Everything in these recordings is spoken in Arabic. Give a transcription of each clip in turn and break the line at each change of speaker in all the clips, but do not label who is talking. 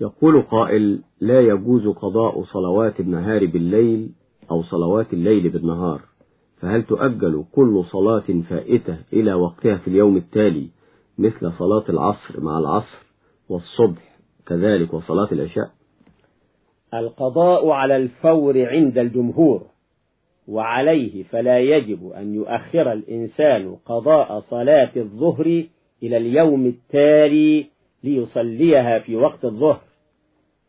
يقول قائل لا يجوز قضاء صلوات النهار بالليل أو صلوات الليل بالنهار فهل تؤجل كل صلاة فائتة إلى وقتها في اليوم التالي مثل صلاة العصر مع العصر والصبح كذلك وصلاة العشاء؟
القضاء على الفور عند الجمهور وعليه فلا يجب أن يؤخر الإنسان قضاء صلاة الظهر إلى اليوم التالي ليصليها في وقت الظهر.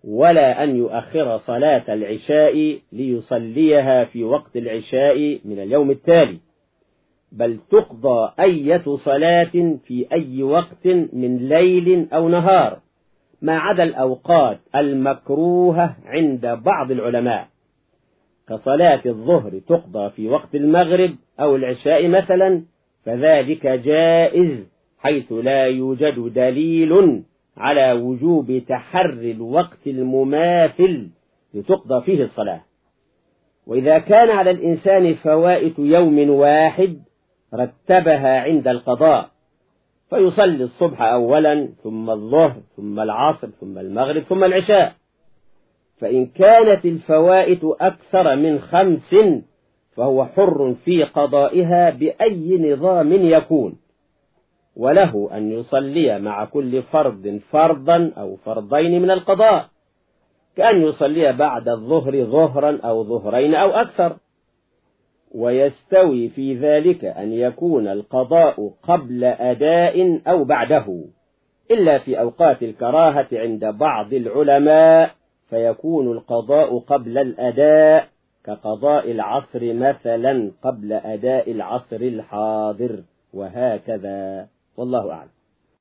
ولا أن يؤخر صلاة العشاء ليصليها في وقت العشاء من اليوم التالي. بل تقضى أية صلاة في أي وقت من ليل أو نهار ما عدا الأوقات المكروهة عند بعض العلماء. كصلاة الظهر تقضى في وقت المغرب أو العشاء مثلا فذلك جائز حيث لا يوجد دليل على وجوب تحري الوقت المماثل لتقضى فيه الصلاة. وإذا كان على الإنسان فوائت يوم واحد رتبها عند القضاء فيصلي الصبح أولا ثم الظهر ثم العصر ثم المغرب ثم العشاء. فإن كانت الفوائت أكثر من خمس فهو حر في قضائها بأي نظام يكون. وله أن يصلي مع كل فرض فرضا أو فرضين من القضاء كأن يصلي بعد الظهر ظهرا أو ظهرين أو أكثر. ويستوي في ذلك أن يكون القضاء قبل أداء أو بعده إلا في أوقات الكراهة عند بعض العلماء فيكون القضاء قبل الأداء كقضاء العصر مثلا قبل أداء العصر الحاضر وهكذا. والله أعلم.